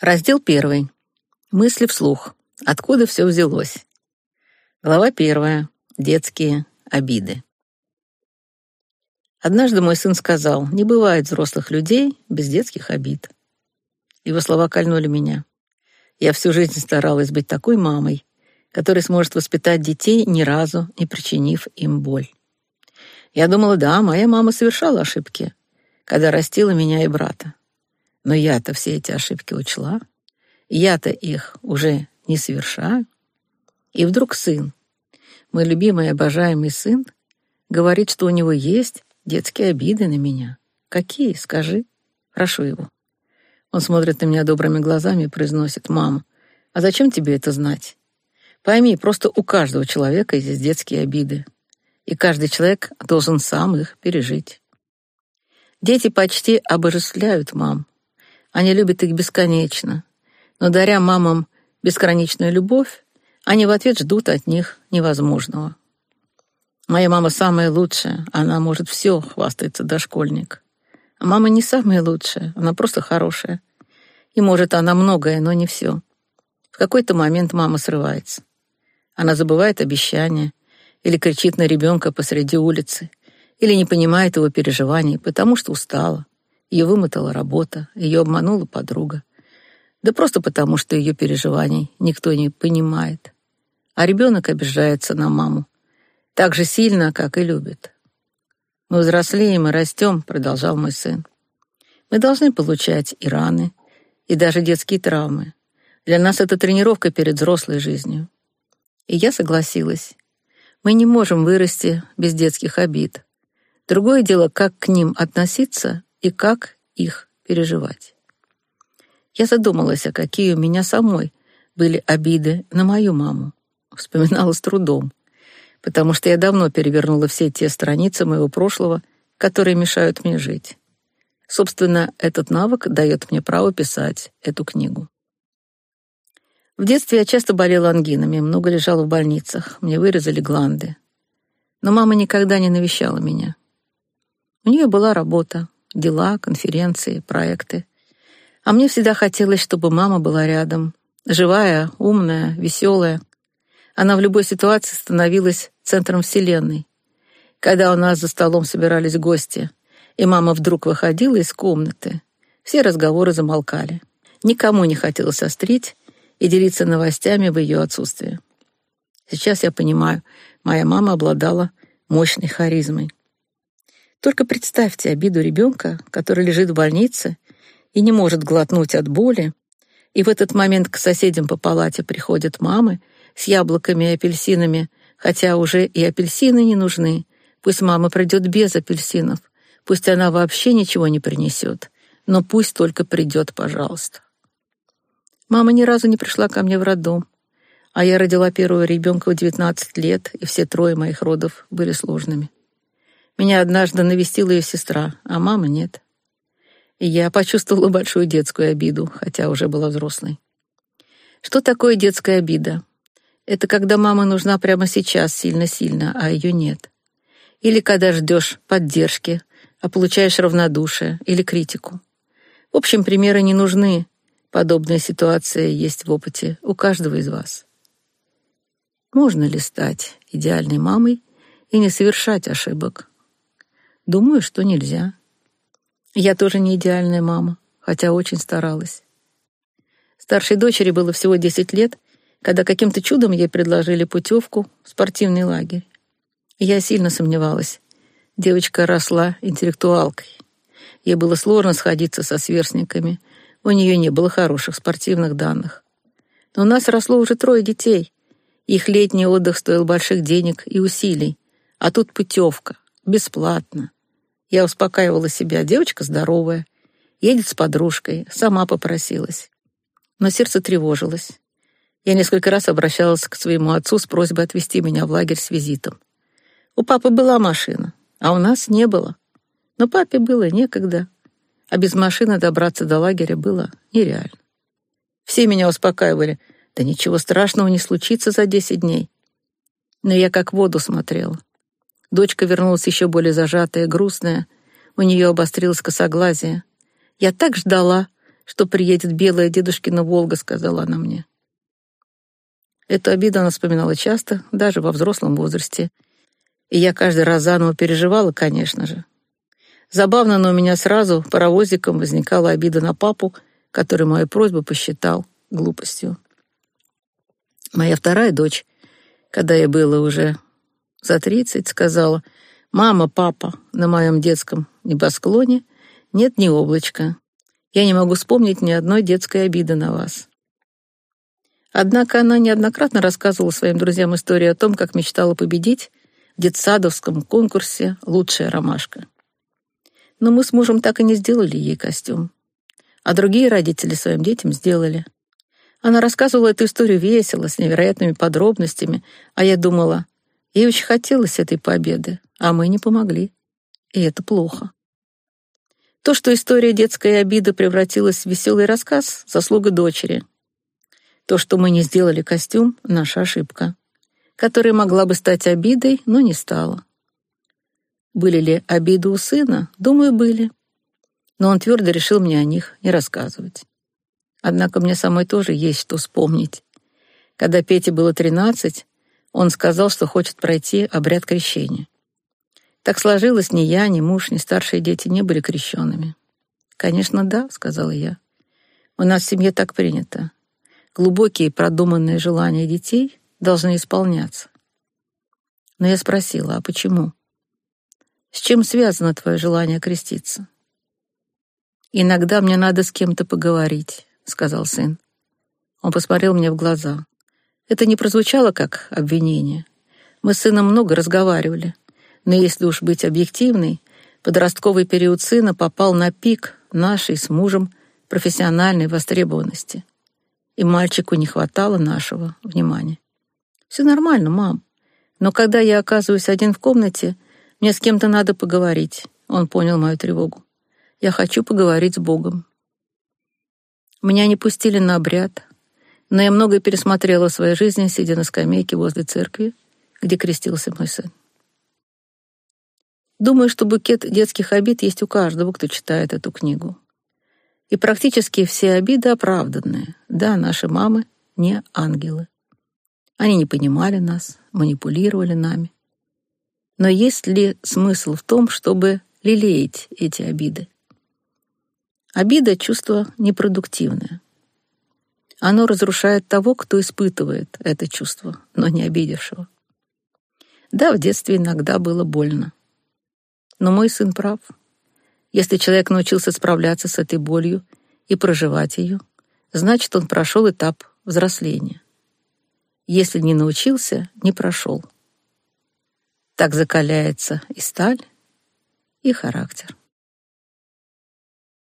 Раздел первый. Мысли вслух. Откуда все взялось? Глава первая. Детские обиды. Однажды мой сын сказал, не бывает взрослых людей без детских обид. Его слова кольнули меня. Я всю жизнь старалась быть такой мамой, которая сможет воспитать детей, ни разу не причинив им боль. Я думала, да, моя мама совершала ошибки, когда растила меня и брата. Но я-то все эти ошибки учла. Я-то их уже не совершаю. И вдруг сын, мой любимый обожаемый сын, говорит, что у него есть детские обиды на меня. Какие, скажи? Прошу его. Он смотрит на меня добрыми глазами и произносит, «Мама, а зачем тебе это знать? Пойми, просто у каждого человека есть детские обиды, и каждый человек должен сам их пережить». Дети почти обожествляют мам, они любят их бесконечно. Но даря мамам бесконечную любовь, они в ответ ждут от них невозможного. Моя мама самая лучшая, она может все, хвастается дошкольник. А мама не самая лучшая, она просто хорошая. И может она многое, но не все. В какой-то момент мама срывается. Она забывает обещания или кричит на ребенка посреди улицы, или не понимает его переживаний, потому что устала. Ее вымотала работа, ее обманула подруга. Да просто потому, что ее переживаний никто не понимает. А ребенок обижается на маму так же сильно, как и любит. «Мы взрослеем и растем», — продолжал мой сын. «Мы должны получать и раны, и даже детские травмы. Для нас это тренировка перед взрослой жизнью». И я согласилась. Мы не можем вырасти без детских обид. Другое дело, как к ним относиться и как их переживать. Я задумалась, а какие у меня самой были обиды на мою маму. Вспоминала с трудом, потому что я давно перевернула все те страницы моего прошлого, которые мешают мне жить. Собственно, этот навык дает мне право писать эту книгу. В детстве я часто болела ангинами, много лежала в больницах, мне вырезали гланды. Но мама никогда не навещала меня. У нее была работа, дела, конференции, проекты. А мне всегда хотелось, чтобы мама была рядом, живая, умная, веселая. Она в любой ситуации становилась центром вселенной. Когда у нас за столом собирались гости, и мама вдруг выходила из комнаты, все разговоры замолкали. Никому не хотелось острить и делиться новостями в ее отсутствие. Сейчас я понимаю, моя мама обладала мощной харизмой. Только представьте обиду ребенка, который лежит в больнице и не может глотнуть от боли, и в этот момент к соседям по палате приходят мамы с яблоками и апельсинами, хотя уже и апельсины не нужны. Пусть мама придет без апельсинов, пусть она вообще ничего не принесет, но пусть только придет, пожалуйста. Мама ни разу не пришла ко мне в роддом, а я родила первого ребенка в 19 лет, и все трое моих родов были сложными. Меня однажды навестила ее сестра, а мама нет. И я почувствовала большую детскую обиду, хотя уже была взрослой. Что такое детская обида? Это когда мама нужна прямо сейчас сильно-сильно, а ее нет. Или когда ждешь поддержки, а получаешь равнодушие или критику. В общем, примеры не нужны. Подобная ситуация есть в опыте у каждого из вас. Можно ли стать идеальной мамой и не совершать ошибок? Думаю, что нельзя. Я тоже не идеальная мама, хотя очень старалась. Старшей дочери было всего 10 лет, когда каким-то чудом ей предложили путевку в спортивный лагерь. Я сильно сомневалась. Девочка росла интеллектуалкой. Ей было сложно сходиться со сверстниками. У нее не было хороших спортивных данных. Но у нас росло уже трое детей. Их летний отдых стоил больших денег и усилий. А тут путевка. Бесплатно. Я успокаивала себя. Девочка здоровая, едет с подружкой, сама попросилась. Но сердце тревожилось. Я несколько раз обращалась к своему отцу с просьбой отвезти меня в лагерь с визитом. У папы была машина, а у нас не было. Но папе было некогда, а без машины добраться до лагеря было нереально. Все меня успокаивали. Да ничего страшного не случится за десять дней. Но я как воду смотрела. Дочка вернулась еще более зажатая, грустная. У нее обострилось косоглазие. Я так ждала, что приедет белая дедушкина «Волга», сказала она мне. Эту обиду она вспоминала часто, даже во взрослом возрасте. И я каждый раз заново переживала, конечно же. Забавно, но у меня сразу паровозиком возникала обида на папу, который мою просьбу посчитал глупостью. Моя вторая дочь, когда ей было уже за тридцать, сказала, «Мама, папа, на моем детском небосклоне нет ни облачка. Я не могу вспомнить ни одной детской обиды на вас». Однако она неоднократно рассказывала своим друзьям историю о том, как мечтала победить в детсадовском конкурсе «Лучшая ромашка». Но мы с мужем так и не сделали ей костюм. А другие родители своим детям сделали. Она рассказывала эту историю весело, с невероятными подробностями, а я думала, ей очень хотелось этой победы, а мы не помогли. И это плохо. То, что история детской обиды превратилась в веселый рассказ, заслуга дочери. То, что мы не сделали костюм, наша ошибка, которая могла бы стать обидой, но не стала. Были ли обиды у сына? Думаю, были. Но он твердо решил мне о них не рассказывать. Однако мне самой тоже есть что вспомнить. Когда Пете было тринадцать, он сказал, что хочет пройти обряд крещения. Так сложилось, ни я, ни муж, ни старшие дети не были крещенными. «Конечно, да», — сказала я. «У нас в семье так принято. Глубокие продуманные желания детей должны исполняться». Но я спросила, а почему? С чем связано твое желание креститься? Иногда мне надо с кем-то поговорить, сказал сын. Он посмотрел мне в глаза. Это не прозвучало как обвинение. Мы с сыном много разговаривали. Но если уж быть объективной, подростковый период сына попал на пик нашей с мужем профессиональной востребованности. И мальчику не хватало нашего внимания. «Все нормально, мам. Но когда я оказываюсь один в комнате, мне с кем-то надо поговорить». Он понял мою тревогу. «Я хочу поговорить с Богом». Меня не пустили на обряд, но я многое пересмотрела в своей жизни, сидя на скамейке возле церкви, где крестился мой сын. Думаю, что букет детских обид есть у каждого, кто читает эту книгу. И практически все обиды оправданные. Да, наши мамы не ангелы. Они не понимали нас, манипулировали нами. Но есть ли смысл в том, чтобы лелеять эти обиды? Обида — чувство непродуктивное. Оно разрушает того, кто испытывает это чувство, но не обидевшего. Да, в детстве иногда было больно. Но мой сын прав. Если человек научился справляться с этой болью и проживать ее, значит, он прошел этап взросления. Если не научился, не прошел. Так закаляется и сталь, и характер.